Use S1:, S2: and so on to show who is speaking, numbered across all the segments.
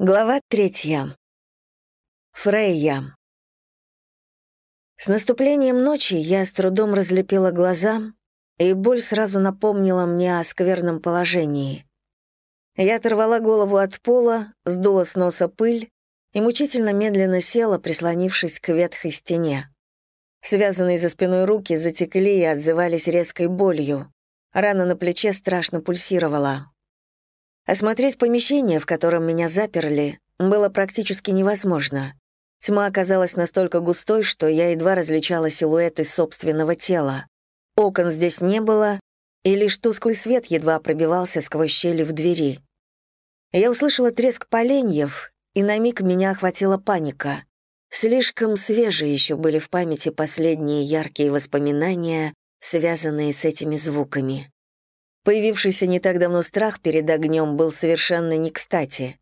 S1: Глава третья. Фрейя. С наступлением ночи я с трудом разлепила глаза, и боль сразу напомнила мне о скверном положении. Я оторвала голову от пола, сдула с носа пыль и мучительно медленно села, прислонившись к ветхой стене. Связанные за спиной руки затекли и отзывались резкой болью. Рана на плече страшно пульсировала. Осмотреть помещение, в котором меня заперли, было практически невозможно. Тьма оказалась настолько густой, что я едва различала силуэты собственного тела. Окон здесь не было, и лишь тусклый свет едва пробивался сквозь щели в двери. Я услышала треск поленьев, и на миг меня охватила паника. Слишком свежие еще были в памяти последние яркие воспоминания, связанные с этими звуками. Появившийся не так давно страх перед огнем был совершенно не кстати.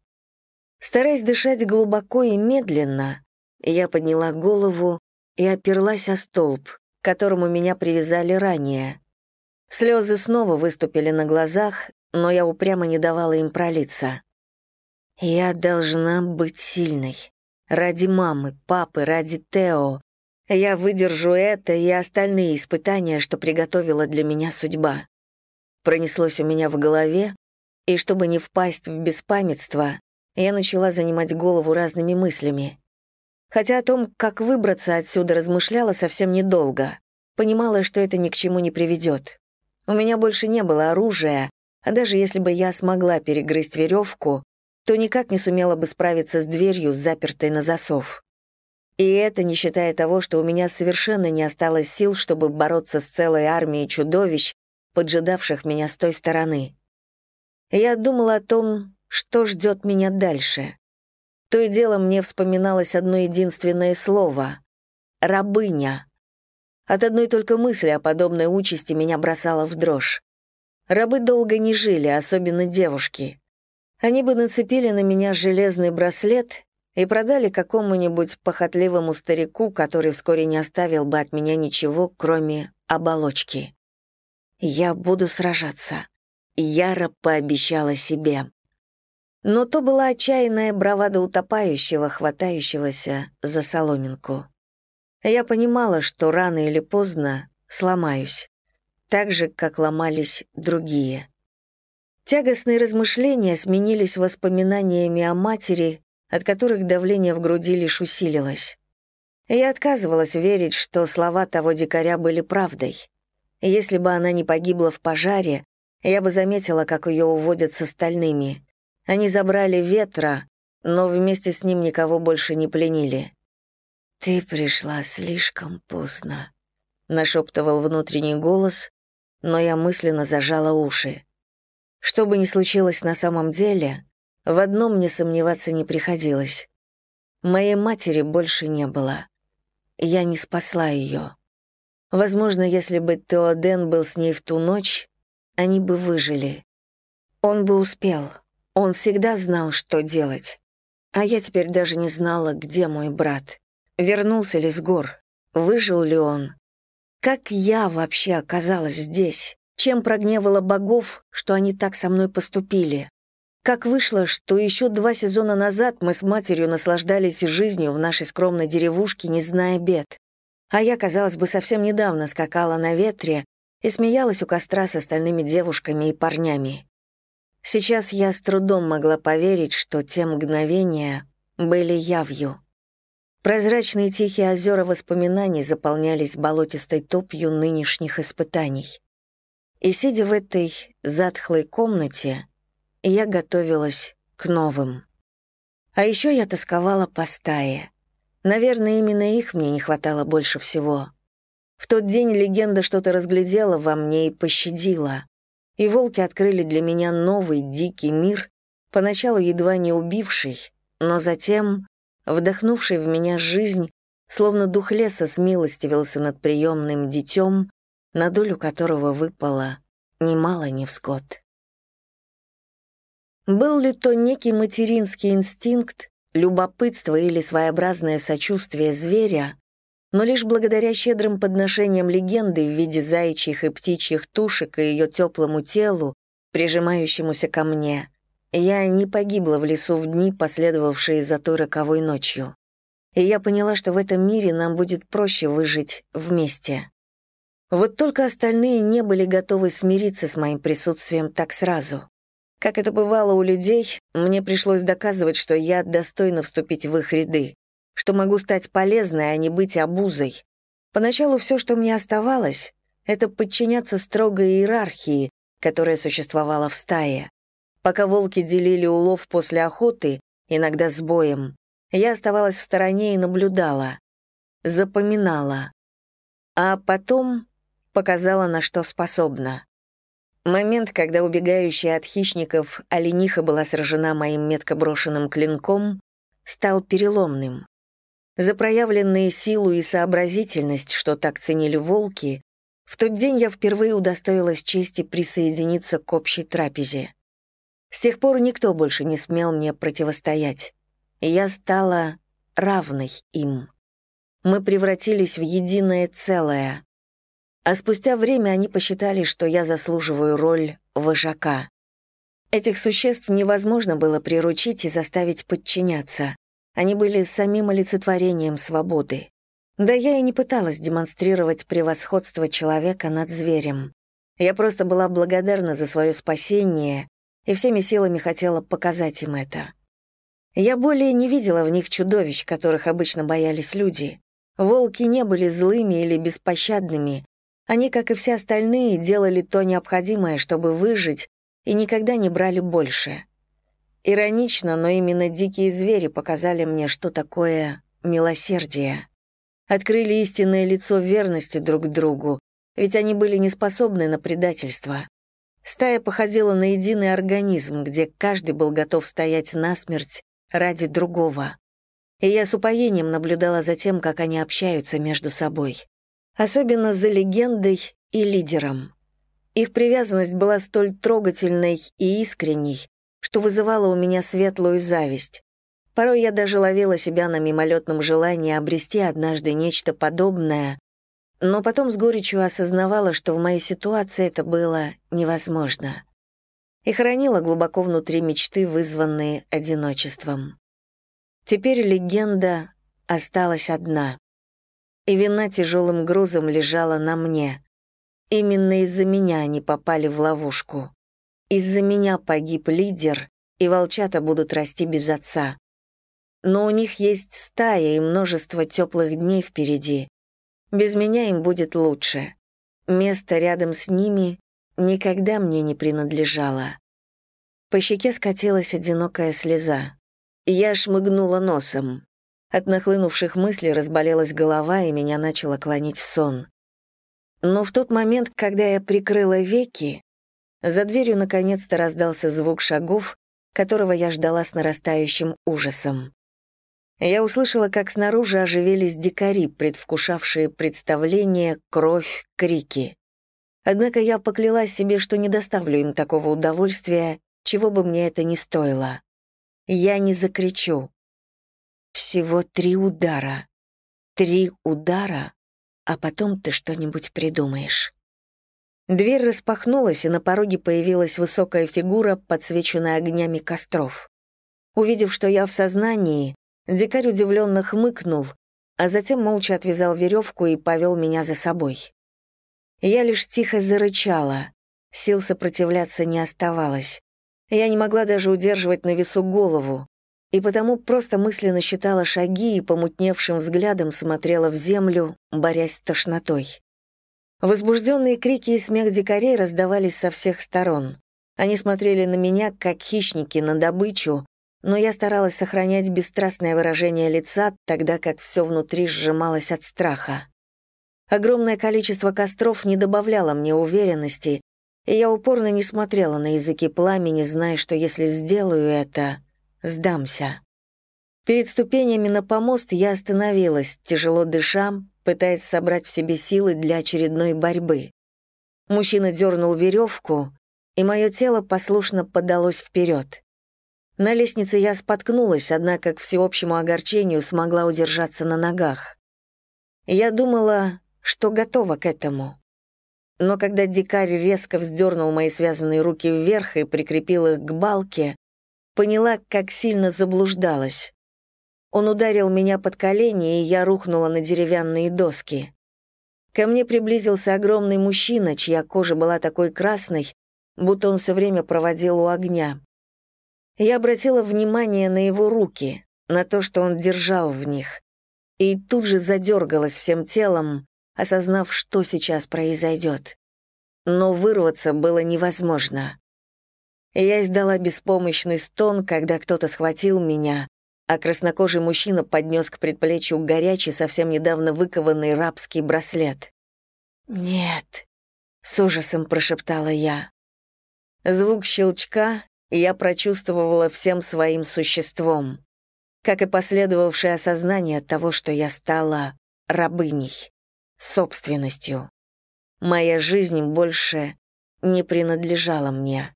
S1: Стараясь дышать глубоко и медленно, я подняла голову и оперлась о столб, к которому меня привязали ранее. Слезы снова выступили на глазах, но я упрямо не давала им пролиться. Я должна быть сильной. Ради мамы, папы, ради Тео. Я выдержу это и остальные испытания, что приготовила для меня судьба пронеслось у меня в голове, и чтобы не впасть в беспамятство, я начала занимать голову разными мыслями. Хотя о том, как выбраться отсюда, размышляла совсем недолго. Понимала, что это ни к чему не приведет. У меня больше не было оружия, а даже если бы я смогла перегрызть веревку, то никак не сумела бы справиться с дверью, запертой на засов. И это не считая того, что у меня совершенно не осталось сил, чтобы бороться с целой армией чудовищ, поджидавших меня с той стороны. Я думала о том, что ждет меня дальше. То и дело мне вспоминалось одно единственное слово — «рабыня». От одной только мысли о подобной участи меня бросало в дрожь. Рабы долго не жили, особенно девушки. Они бы нацепили на меня железный браслет и продали какому-нибудь похотливому старику, который вскоре не оставил бы от меня ничего, кроме оболочки. Я буду сражаться. Яро пообещала себе. Но то была отчаянная бравада утопающего, хватающегося за соломинку. Я понимала, что рано или поздно сломаюсь, так же, как ломались другие. Тягостные размышления сменились воспоминаниями о матери, от которых давление в груди лишь усилилось. Я отказывалась верить, что слова того дикаря были правдой. Если бы она не погибла в пожаре, я бы заметила, как ее уводят с остальными. Они забрали ветра, но вместе с ним никого больше не пленили. «Ты пришла слишком поздно», — нашептывал внутренний голос, но я мысленно зажала уши. Что бы ни случилось на самом деле, в одном мне сомневаться не приходилось. Моей матери больше не было. Я не спасла ее. Возможно, если бы Теоден был с ней в ту ночь, они бы выжили. Он бы успел. Он всегда знал, что делать. А я теперь даже не знала, где мой брат. Вернулся ли с гор? Выжил ли он? Как я вообще оказалась здесь? Чем прогневала богов, что они так со мной поступили? Как вышло, что еще два сезона назад мы с матерью наслаждались жизнью в нашей скромной деревушке, не зная бед? А я, казалось бы, совсем недавно скакала на ветре и смеялась у костра с остальными девушками и парнями. Сейчас я с трудом могла поверить, что те мгновения были явью. Прозрачные тихие озера воспоминаний заполнялись болотистой топью нынешних испытаний. И сидя в этой затхлой комнате, я готовилась к новым. А еще я тосковала по стае — Наверное, именно их мне не хватало больше всего. В тот день легенда что-то разглядела во мне и пощадила. И волки открыли для меня новый дикий мир, поначалу едва не убивший, но затем вдохнувший в меня жизнь, словно дух леса смилостивился над приемным детем, на долю которого выпало немало невзгод. Был ли то некий материнский инстинкт, любопытство или своеобразное сочувствие зверя, но лишь благодаря щедрым подношениям легенды в виде заячьих и птичьих тушек и ее теплому телу, прижимающемуся ко мне, Я не погибла в лесу в дни, последовавшие за той роковой ночью. И я поняла, что в этом мире нам будет проще выжить вместе. Вот только остальные не были готовы смириться с моим присутствием так сразу. Как это бывало у людей, мне пришлось доказывать, что я достойна вступить в их ряды, что могу стать полезной, а не быть обузой. Поначалу все, что мне оставалось, это подчиняться строгой иерархии, которая существовала в стае. Пока волки делили улов после охоты, иногда с боем, я оставалась в стороне и наблюдала, запоминала. А потом показала, на что способна. Момент, когда убегающая от хищников олениха была сражена моим метко брошенным клинком, стал переломным. За проявленные силу и сообразительность, что так ценили волки, в тот день я впервые удостоилась чести присоединиться к общей трапезе. С тех пор никто больше не смел мне противостоять. Я стала равной им. Мы превратились в единое целое. А спустя время они посчитали, что я заслуживаю роль вожака. Этих существ невозможно было приручить и заставить подчиняться. Они были самим олицетворением свободы. Да я и не пыталась демонстрировать превосходство человека над зверем. Я просто была благодарна за свое спасение и всеми силами хотела показать им это. Я более не видела в них чудовищ, которых обычно боялись люди. Волки не были злыми или беспощадными. Они, как и все остальные, делали то необходимое, чтобы выжить, и никогда не брали больше. Иронично, но именно дикие звери показали мне, что такое милосердие. Открыли истинное лицо верности друг другу, ведь они были не способны на предательство. Стая походила на единый организм, где каждый был готов стоять насмерть ради другого. И я с упоением наблюдала за тем, как они общаются между собой. Особенно за легендой и лидером. Их привязанность была столь трогательной и искренней, что вызывало у меня светлую зависть. Порой я даже ловила себя на мимолетном желании обрести однажды нечто подобное, но потом с горечью осознавала, что в моей ситуации это было невозможно. И хранила глубоко внутри мечты, вызванные одиночеством. Теперь легенда осталась одна. И вина тяжелым грузом лежала на мне. Именно из-за меня они попали в ловушку. Из-за меня погиб лидер, и волчата будут расти без отца. Но у них есть стая и множество теплых дней впереди. Без меня им будет лучше. Место рядом с ними никогда мне не принадлежало. По щеке скатилась одинокая слеза. Я шмыгнула носом. От нахлынувших мыслей разболелась голова, и меня начало клонить в сон. Но в тот момент, когда я прикрыла веки, за дверью наконец-то раздался звук шагов, которого я ждала с нарастающим ужасом. Я услышала, как снаружи оживились дикари, предвкушавшие представление, кровь, крики. Однако я поклялась себе, что не доставлю им такого удовольствия, чего бы мне это ни стоило. Я не закричу. Всего три удара. Три удара, а потом ты что-нибудь придумаешь. Дверь распахнулась, и на пороге появилась высокая фигура, подсвеченная огнями костров. Увидев, что я в сознании, дикарь удивленно хмыкнул, а затем молча отвязал веревку и повел меня за собой. Я лишь тихо зарычала, сил сопротивляться не оставалось. Я не могла даже удерживать на весу голову, и потому просто мысленно считала шаги и помутневшим взглядом смотрела в землю, борясь с тошнотой. Возбужденные крики и смех дикарей раздавались со всех сторон. Они смотрели на меня, как хищники, на добычу, но я старалась сохранять бесстрастное выражение лица, тогда как все внутри сжималось от страха. Огромное количество костров не добавляло мне уверенности, и я упорно не смотрела на языки пламени, зная, что если сделаю это, сдамся. Перед ступенями на помост я остановилась, тяжело дыша, пытаясь собрать в себе силы для очередной борьбы. Мужчина дернул веревку, и мое тело послушно подалось вперед. На лестнице я споткнулась, однако к всеобщему огорчению смогла удержаться на ногах. Я думала, что готова к этому. Но когда дикарь резко вздернул мои связанные руки вверх и прикрепил их к балке, поняла, как сильно заблуждалась. Он ударил меня под колени, и я рухнула на деревянные доски. Ко мне приблизился огромный мужчина, чья кожа была такой красной, будто он все время проводил у огня. Я обратила внимание на его руки, на то, что он держал в них, и тут же задергалась всем телом, осознав, что сейчас произойдет. Но вырваться было невозможно. Я издала беспомощный стон, когда кто-то схватил меня, а краснокожий мужчина поднес к предплечью горячий, совсем недавно выкованный рабский браслет. «Нет», — с ужасом прошептала я. Звук щелчка я прочувствовала всем своим существом, как и последовавшее осознание того, что я стала рабыней, собственностью. Моя жизнь больше не принадлежала мне.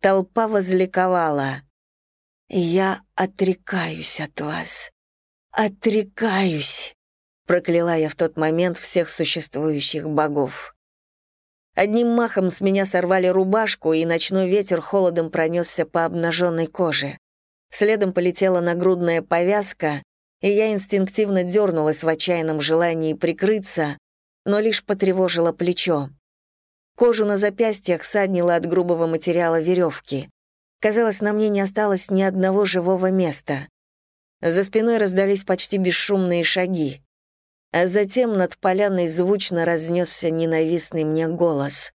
S1: Толпа возликовала. «Я отрекаюсь от вас. Отрекаюсь!» Прокляла я в тот момент всех существующих богов. Одним махом с меня сорвали рубашку, и ночной ветер холодом пронесся по обнаженной коже. Следом полетела нагрудная повязка, и я инстинктивно дернулась в отчаянном желании прикрыться, но лишь потревожила плечо. Кожу на запястьях саднила от грубого материала веревки. Казалось, на мне не осталось ни одного живого места. За спиной раздались почти бесшумные шаги. А затем над поляной звучно разнесся ненавистный мне голос.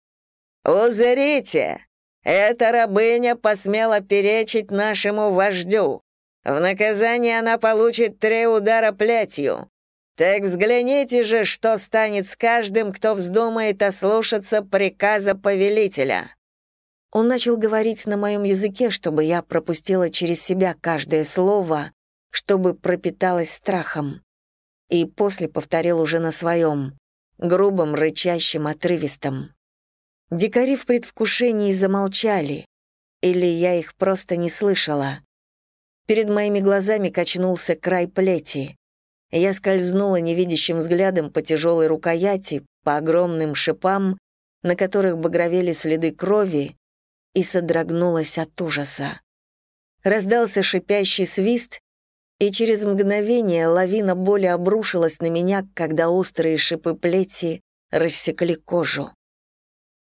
S1: «Узрите! Эта рабыня посмела перечить нашему вождю. В наказание она получит три удара плетью. Так взгляните же, что станет с каждым, кто вздумает ослушаться приказа повелителя». Он начал говорить на моем языке, чтобы я пропустила через себя каждое слово, чтобы пропиталась страхом. И после повторил уже на своем, грубом, рычащем, отрывистом. Дикари в предвкушении замолчали, или я их просто не слышала. Перед моими глазами качнулся край плети. Я скользнула невидящим взглядом по тяжелой рукояти, по огромным шипам, на которых багровели следы крови, и содрогнулась от ужаса. Раздался шипящий свист, и через мгновение лавина боли обрушилась на меня, когда острые шипы плети рассекли кожу.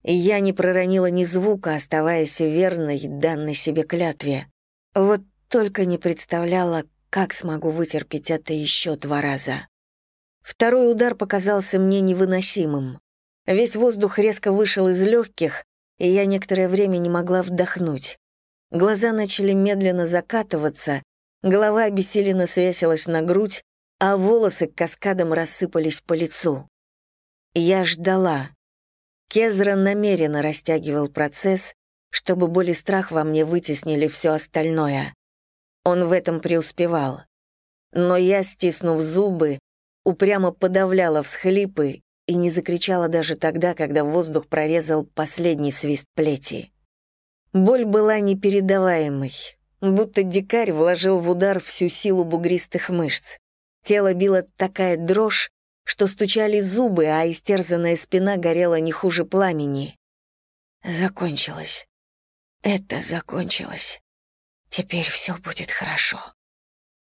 S1: И я не проронила ни звука, оставаясь верной данной себе клятве. Вот только не представляла, как смогу вытерпеть это еще два раза? Второй удар показался мне невыносимым. Весь воздух резко вышел из легких, и я некоторое время не могла вдохнуть. Глаза начали медленно закатываться, голова обессиленно свесилась на грудь, а волосы каскадом рассыпались по лицу. Я ждала. Кезра намеренно растягивал процесс, чтобы боль и страх во мне вытеснили все остальное. Он в этом преуспевал. Но я, стиснув зубы, упрямо подавляла всхлипы и не закричала даже тогда, когда воздух прорезал последний свист плети. Боль была непередаваемой, будто дикарь вложил в удар всю силу бугристых мышц. Тело било такая дрожь, что стучали зубы, а истерзанная спина горела не хуже пламени. Закончилось. Это закончилось. «Теперь все будет хорошо».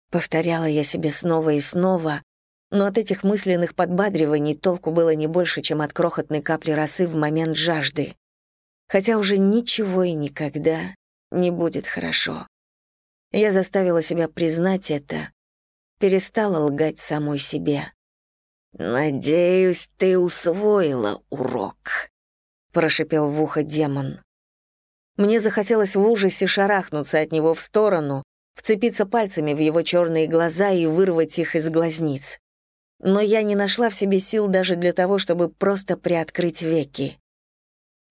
S1: Повторяла я себе снова и снова, но от этих мысленных подбадриваний толку было не больше, чем от крохотной капли росы в момент жажды. Хотя уже ничего и никогда не будет хорошо. Я заставила себя признать это, перестала лгать самой себе. «Надеюсь, ты усвоила урок», — прошипел в ухо демон. Мне захотелось в ужасе шарахнуться от него в сторону, вцепиться пальцами в его черные глаза и вырвать их из глазниц. Но я не нашла в себе сил даже для того, чтобы просто приоткрыть веки.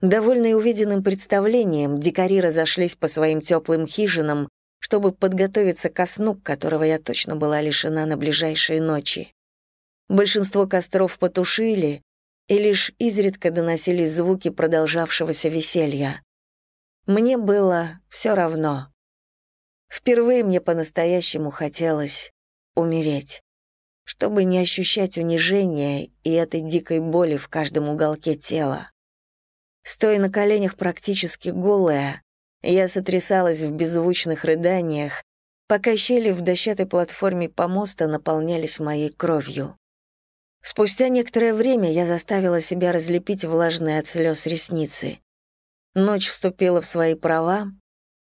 S1: Довольные увиденным представлением, дикари разошлись по своим теплым хижинам, чтобы подготовиться ко сну, которого я точно была лишена на ближайшие ночи. Большинство костров потушили, и лишь изредка доносились звуки продолжавшегося веселья. Мне было все равно. Впервые мне по-настоящему хотелось умереть, чтобы не ощущать унижения и этой дикой боли в каждом уголке тела. Стоя на коленях практически голая, Я сотрясалась в беззвучных рыданиях, пока щели в дощатой платформе помоста наполнялись моей кровью. Спустя некоторое время я заставила себя разлепить влажные от слез ресницы. Ночь вступила в свои права,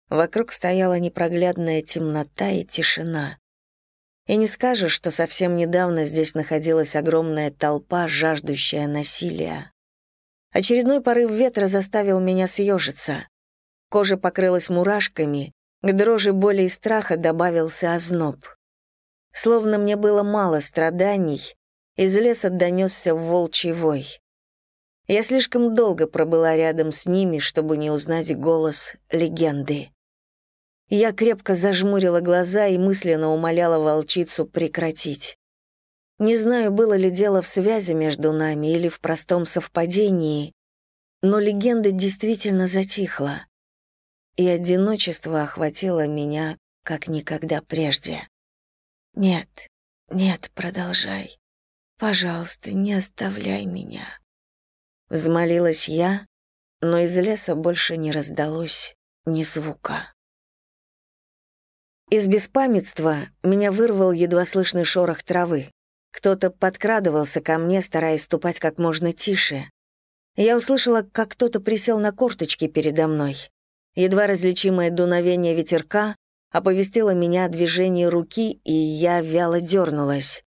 S1: вокруг стояла непроглядная темнота и тишина. И не скажешь, что совсем недавно здесь находилась огромная толпа, жаждущая насилия. Очередной порыв ветра заставил меня съежиться. Кожа покрылась мурашками, к дрожи боли и страха добавился озноб. Словно мне было мало страданий, из леса донесся волчий вой. Я слишком долго пробыла рядом с ними, чтобы не узнать голос легенды. Я крепко зажмурила глаза и мысленно умоляла волчицу прекратить. Не знаю, было ли дело в связи между нами или в простом совпадении, но легенда действительно затихла и одиночество охватило меня, как никогда прежде. «Нет, нет, продолжай. Пожалуйста, не оставляй меня». Взмолилась я, но из леса больше не раздалось ни звука. Из беспамятства меня вырвал едва слышный шорох травы. Кто-то подкрадывался ко мне, стараясь ступать как можно тише. Я услышала, как кто-то присел на корточки передо мной. Едва различимое дуновение ветерка оповестило меня о движении руки, и я вяло дернулась.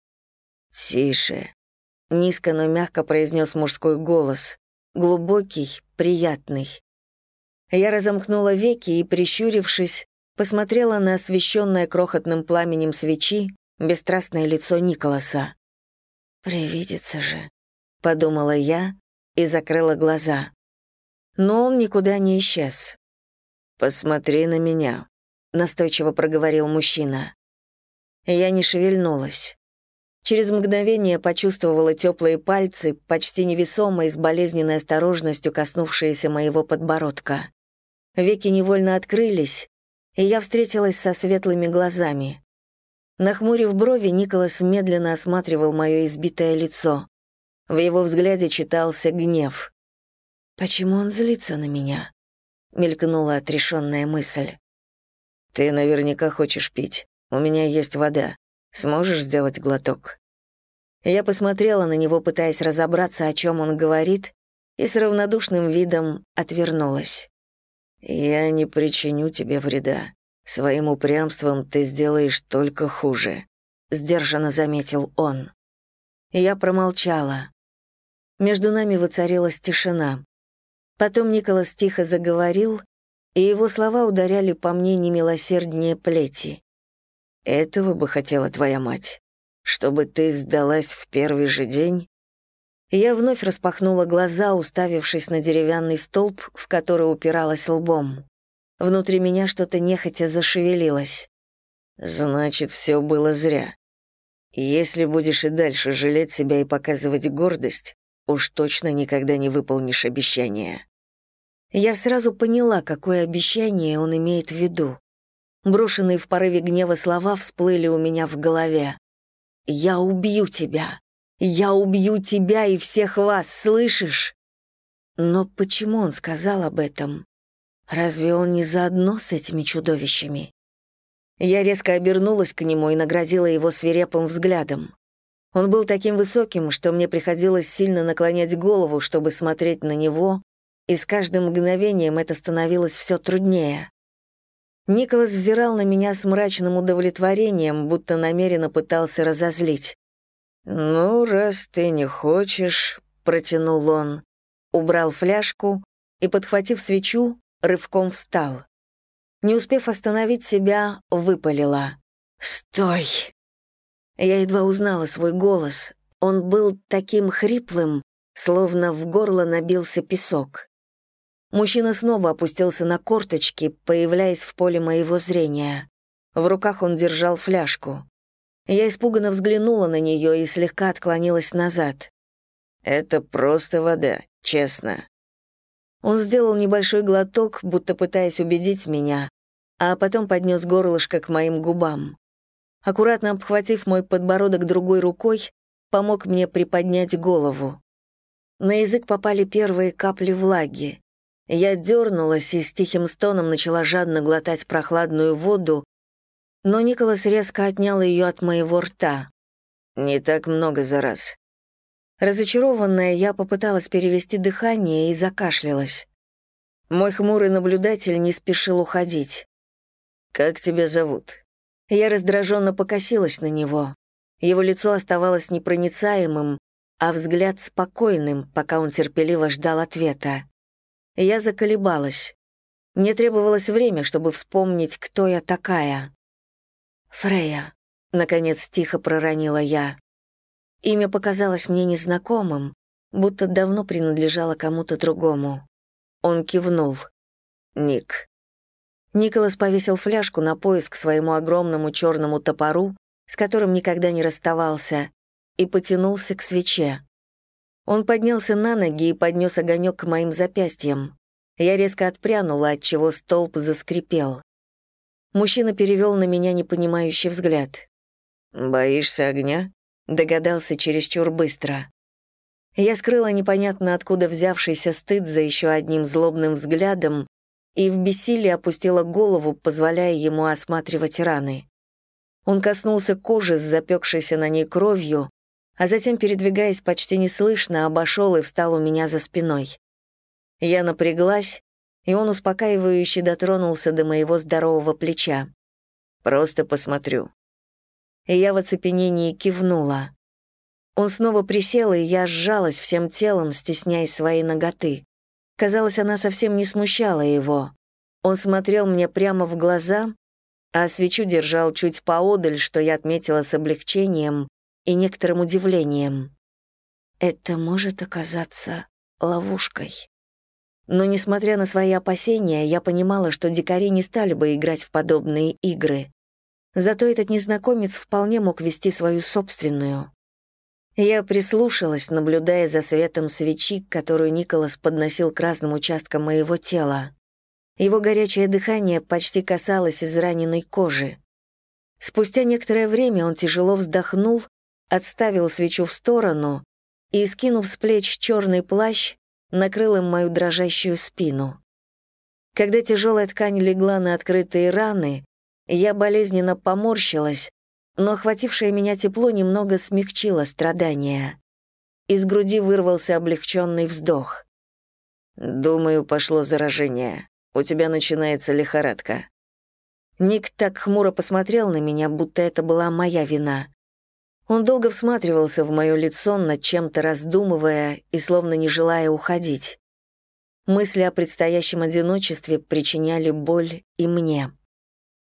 S1: «Тише», — низко, но мягко произнес мужской голос, глубокий, приятный. Я разомкнула веки и, прищурившись, посмотрела на освещенное крохотным пламенем свечи бесстрастное лицо Николаса. «Привидится же», — подумала я и закрыла глаза. Но он никуда не исчез. «Посмотри на меня», — настойчиво проговорил мужчина. Я не шевельнулась. Через мгновение почувствовала теплые пальцы, почти невесомо и с болезненной осторожностью коснувшиеся моего подбородка. Веки невольно открылись, и я встретилась со светлыми глазами. Нахмурив брови, Николас медленно осматривал мое избитое лицо. В его взгляде читался гнев. «Почему он злится на меня?» мелькнула отрешенная мысль. «Ты наверняка хочешь пить. У меня есть вода. Сможешь сделать глоток?» Я посмотрела на него, пытаясь разобраться, о чем он говорит, и с равнодушным видом отвернулась. «Я не причиню тебе вреда. Своим упрямством ты сделаешь только хуже», — сдержанно заметил он. Я промолчала. Между нами воцарилась тишина. Потом Николас тихо заговорил, и его слова ударяли по мне немилосерднее плети. «Этого бы хотела твоя мать, чтобы ты сдалась в первый же день?» Я вновь распахнула глаза, уставившись на деревянный столб, в который упиралась лбом. Внутри меня что-то нехотя зашевелилось. «Значит, все было зря. Если будешь и дальше жалеть себя и показывать гордость, Уж точно никогда не выполнишь обещание. Я сразу поняла, какое обещание он имеет в виду. Брошенные в порыве гнева слова всплыли у меня в голове. «Я убью тебя! Я убью тебя и всех вас, слышишь?» Но почему он сказал об этом? Разве он не заодно с этими чудовищами? Я резко обернулась к нему и наградила его свирепым взглядом. Он был таким высоким, что мне приходилось сильно наклонять голову, чтобы смотреть на него, и с каждым мгновением это становилось все труднее. Николас взирал на меня с мрачным удовлетворением, будто намеренно пытался разозлить. «Ну, раз ты не хочешь», — протянул он, убрал фляжку и, подхватив свечу, рывком встал. Не успев остановить себя, выпалила. «Стой!» Я едва узнала свой голос. Он был таким хриплым, словно в горло набился песок. Мужчина снова опустился на корточки, появляясь в поле моего зрения. В руках он держал фляжку. Я испуганно взглянула на нее и слегка отклонилась назад. «Это просто вода, честно». Он сделал небольшой глоток, будто пытаясь убедить меня, а потом поднес горлышко к моим губам аккуратно обхватив мой подбородок другой рукой, помог мне приподнять голову. На язык попали первые капли влаги. Я дернулась и с тихим стоном начала жадно глотать прохладную воду, но Николас резко отнял ее от моего рта. «Не так много за раз». Разочарованная, я попыталась перевести дыхание и закашлялась. Мой хмурый наблюдатель не спешил уходить. «Как тебя зовут?» Я раздраженно покосилась на него. Его лицо оставалось непроницаемым, а взгляд спокойным, пока он терпеливо ждал ответа. Я заколебалась. Мне требовалось время, чтобы вспомнить, кто я такая. «Фрея», — наконец тихо проронила я. Имя показалось мне незнакомым, будто давно принадлежало кому-то другому. Он кивнул. «Ник». Николас повесил фляжку на пояс к своему огромному черному топору, с которым никогда не расставался, и потянулся к свече. Он поднялся на ноги и поднес огонек к моим запястьям. Я резко отпрянула, отчего столб заскрипел. Мужчина перевел на меня непонимающий взгляд. «Боишься огня?» — догадался чересчур быстро. Я скрыла непонятно откуда взявшийся стыд за еще одним злобным взглядом и в бессилии опустила голову, позволяя ему осматривать раны. Он коснулся кожи с запекшейся на ней кровью, а затем, передвигаясь почти неслышно, обошел и встал у меня за спиной. Я напряглась, и он успокаивающе дотронулся до моего здорового плеча. «Просто посмотрю». И я в оцепенении кивнула. Он снова присел, и я сжалась всем телом, стесняясь своей ноготы. Казалось, она совсем не смущала его. Он смотрел мне прямо в глаза, а свечу держал чуть поодаль, что я отметила с облегчением и некоторым удивлением. Это может оказаться ловушкой. Но, несмотря на свои опасения, я понимала, что дикари не стали бы играть в подобные игры. Зато этот незнакомец вполне мог вести свою собственную. Я прислушалась, наблюдая за светом свечи, которую Николас подносил к разным участкам моего тела. Его горячее дыхание почти касалось израненной кожи. Спустя некоторое время он тяжело вздохнул, отставил свечу в сторону и, скинув с плеч черный плащ, накрыл им мою дрожащую спину. Когда тяжелая ткань легла на открытые раны, я болезненно поморщилась, но охватившее меня тепло немного смягчило страдания. Из груди вырвался облегченный вздох. «Думаю, пошло заражение. У тебя начинается лихорадка». Ник так хмуро посмотрел на меня, будто это была моя вина. Он долго всматривался в мое лицо, над чем-то раздумывая и словно не желая уходить. Мысли о предстоящем одиночестве причиняли боль и мне.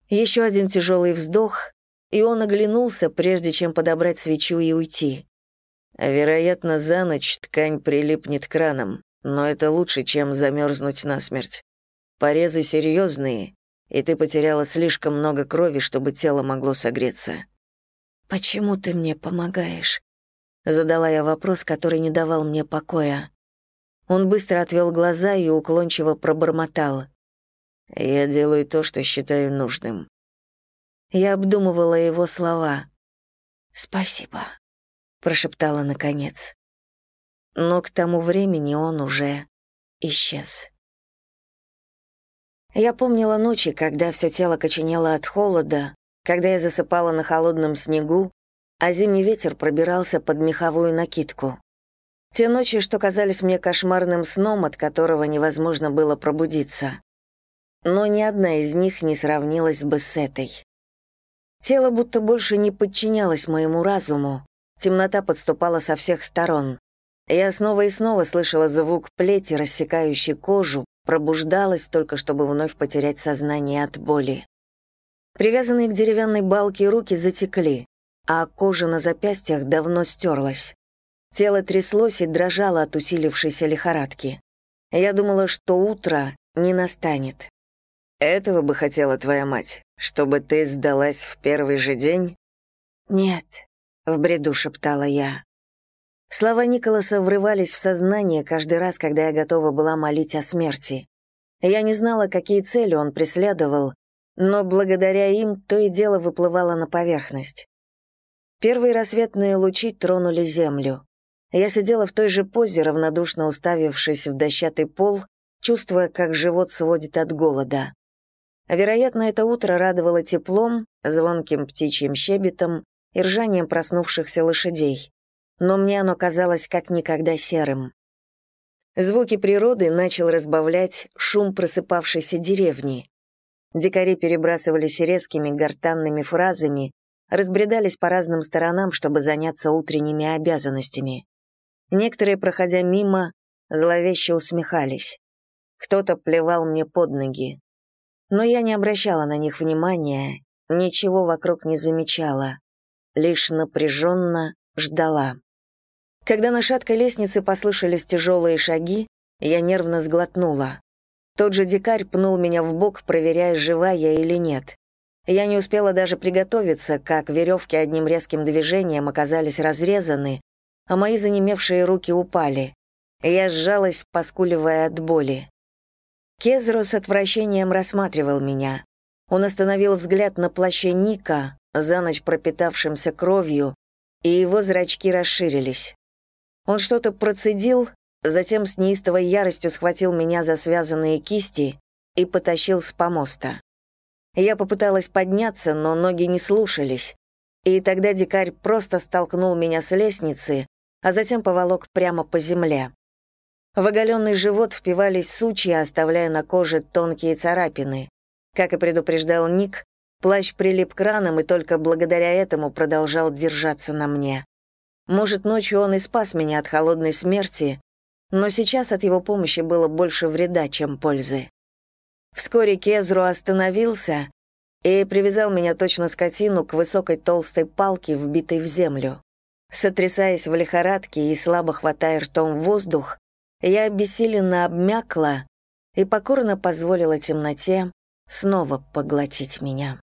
S1: Еще один тяжелый вздох, и он оглянулся, прежде чем подобрать свечу и уйти. Вероятно, за ночь ткань прилипнет к ранам, но это лучше, чем замерзнуть насмерть. Порезы серьезные, и ты потеряла слишком много крови, чтобы тело могло согреться. «Почему ты мне помогаешь?» Задала я вопрос, который не давал мне покоя. Он быстро отвел глаза и уклончиво пробормотал. «Я делаю то, что считаю нужным». Я обдумывала его слова. «Спасибо», — прошептала наконец. Но к тому времени он уже исчез. Я помнила ночи, когда все тело коченело от холода, когда я засыпала на холодном снегу, а зимний ветер пробирался под меховую накидку. Те ночи, что казались мне кошмарным сном, от которого невозможно было пробудиться. Но ни одна из них не сравнилась бы с этой. Тело будто больше не подчинялось моему разуму, темнота подступала со всех сторон. Я снова и снова слышала звук плети, рассекающей кожу, пробуждалась только, чтобы вновь потерять сознание от боли. Привязанные к деревянной балке руки затекли, а кожа на запястьях давно стерлась. Тело тряслось и дрожало от усилившейся лихорадки. Я думала, что утро не настанет. «Этого бы хотела твоя мать, чтобы ты сдалась в первый же день?» «Нет», — в бреду шептала я. Слова Николаса врывались в сознание каждый раз, когда я готова была молить о смерти. Я не знала, какие цели он преследовал, но благодаря им то и дело выплывало на поверхность. Первые рассветные лучи тронули землю. Я сидела в той же позе, равнодушно уставившись в дощатый пол, чувствуя, как живот сводит от голода. Вероятно, это утро радовало теплом, звонким птичьим щебетом и ржанием проснувшихся лошадей. Но мне оно казалось как никогда серым. Звуки природы начал разбавлять шум просыпавшейся деревни. Дикари перебрасывались резкими гортанными фразами, разбредались по разным сторонам, чтобы заняться утренними обязанностями. Некоторые, проходя мимо, зловеще усмехались. Кто-то плевал мне под ноги. Но я не обращала на них внимания, ничего вокруг не замечала, лишь напряженно ждала. Когда на шаткой лестнице послышались тяжелые шаги, я нервно сглотнула. Тот же дикарь пнул меня в бок, проверяя, жива я или нет. Я не успела даже приготовиться, как веревки одним резким движением оказались разрезаны, а мои занемевшие руки упали. Я сжалась, поскуливая от боли. Кезро с отвращением рассматривал меня. Он остановил взгляд на плаще Ника, за ночь пропитавшимся кровью, и его зрачки расширились. Он что-то процедил, затем с неистовой яростью схватил меня за связанные кисти и потащил с помоста. Я попыталась подняться, но ноги не слушались, и тогда дикарь просто столкнул меня с лестницы, а затем поволок прямо по земле. В оголенный живот впивались сучья, оставляя на коже тонкие царапины. Как и предупреждал Ник, плащ прилип к ранам и только благодаря этому продолжал держаться на мне. Может, ночью он и спас меня от холодной смерти, но сейчас от его помощи было больше вреда, чем пользы. Вскоре Кезру остановился и привязал меня точно скотину к высокой толстой палке, вбитой в землю. Сотрясаясь в лихорадке и слабо хватая ртом воздух, я обессиленно обмякла и покорно позволила темноте снова поглотить меня.